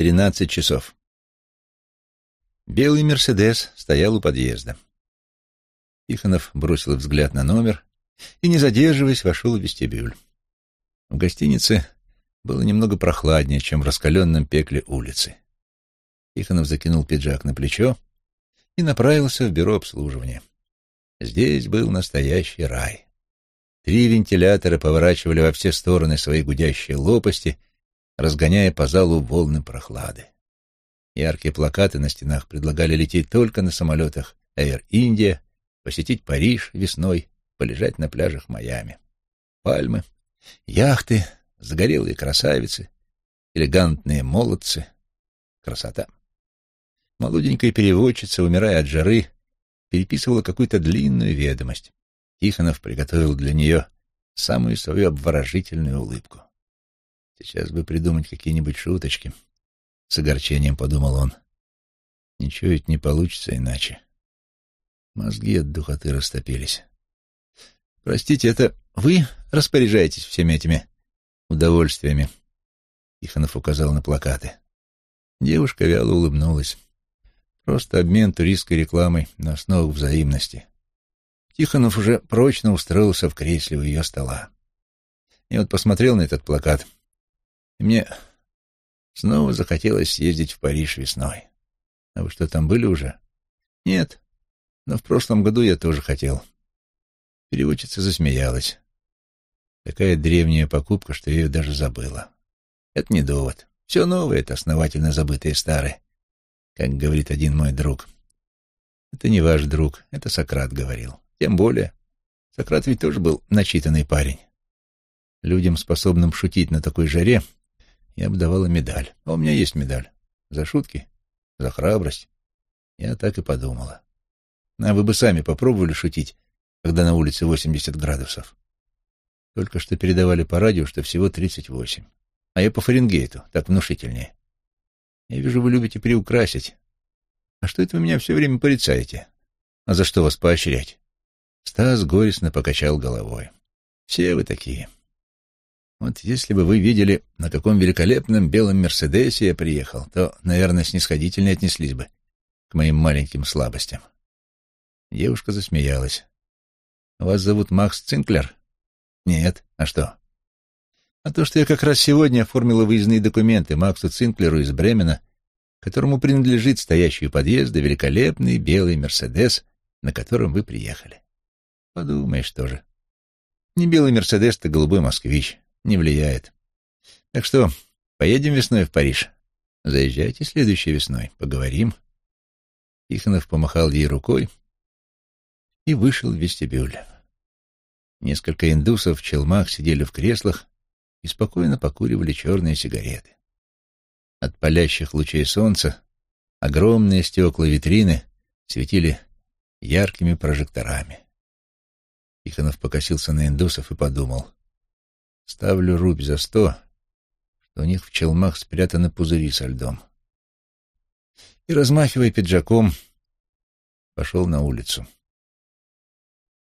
Тринадцать часов. Белый «Мерседес» стоял у подъезда. Тихонов бросил взгляд на номер и, не задерживаясь, вошел в вестибюль. В гостинице было немного прохладнее, чем в раскаленном пекле улицы. Тихонов закинул пиджак на плечо и направился в бюро обслуживания. Здесь был настоящий рай. Три вентилятора поворачивали во все стороны свои гудящие лопасти, разгоняя по залу волны прохлады. Яркие плакаты на стенах предлагали лететь только на самолетах Air India, посетить Париж весной, полежать на пляжах Майами. Пальмы, яхты, загорелые красавицы, элегантные молодцы. Красота. Молоденькая переводчица, умирая от жары, переписывала какую-то длинную ведомость. Тихонов приготовил для нее самую свою обворожительную улыбку. Сейчас бы придумать какие-нибудь шуточки. С огорчением подумал он. Ничего ведь не получится иначе. Мозги от духоты растопились. Простите, это вы распоряжаетесь всеми этими удовольствиями? Тихонов указал на плакаты. Девушка вяло улыбнулась. Просто обмен туристской рекламой на основах взаимности. Тихонов уже прочно устроился в кресле у ее стола. И вот посмотрел на этот плакат, и мне снова захотелось съездить в Париж весной. А вы что, там были уже? Нет, но в прошлом году я тоже хотел. Переводчица засмеялась. Такая древняя покупка, что я ее даже забыла. Это не довод. Все новое — это основательно забытое старое как говорит один мой друг. Это не ваш друг, это Сократ говорил. Тем более, Сократ ведь тоже был начитанный парень. Людям, способным шутить на такой жаре, я бы давала медаль. А у меня есть медаль. За шутки, за храбрость. Я так и подумала. А вы бы сами попробовали шутить, когда на улице 80 градусов. Только что передавали по радио, что всего 38. А я по Фаренгейту, так внушительнее. Я вижу, вы любите приукрасить. А что это вы меня все время порицаете? А за что вас поощрять? Стас горестно покачал головой. Все вы такие. Вот если бы вы видели, на каком великолепном белом Мерседесе я приехал, то, наверное, снисходительно отнеслись бы к моим маленьким слабостям. Девушка засмеялась. «Вас зовут Макс Цинклер?» «Нет. А что?» а то, что я как раз сегодня оформила выездные документы Максу Цинклеру из Бремена, которому принадлежит стоящий у подъезда великолепный белый «Мерседес», на котором вы приехали. Подумаешь тоже. Не белый «Мерседес», то голубой «Москвич». Не влияет. Так что, поедем весной в Париж? Заезжайте следующей весной, поговорим. Тихонов помахал ей рукой и вышел в вестибюль. Несколько индусов в челмах сидели в креслах, и спокойно покуривали черные сигареты. От палящих лучей солнца огромные стекла витрины светили яркими прожекторами. Тихонов покосился на индусов и подумал. Ставлю рубь за сто, что у них в челмах спрятаны пузыри со льдом. И, размахивая пиджаком, пошел на улицу.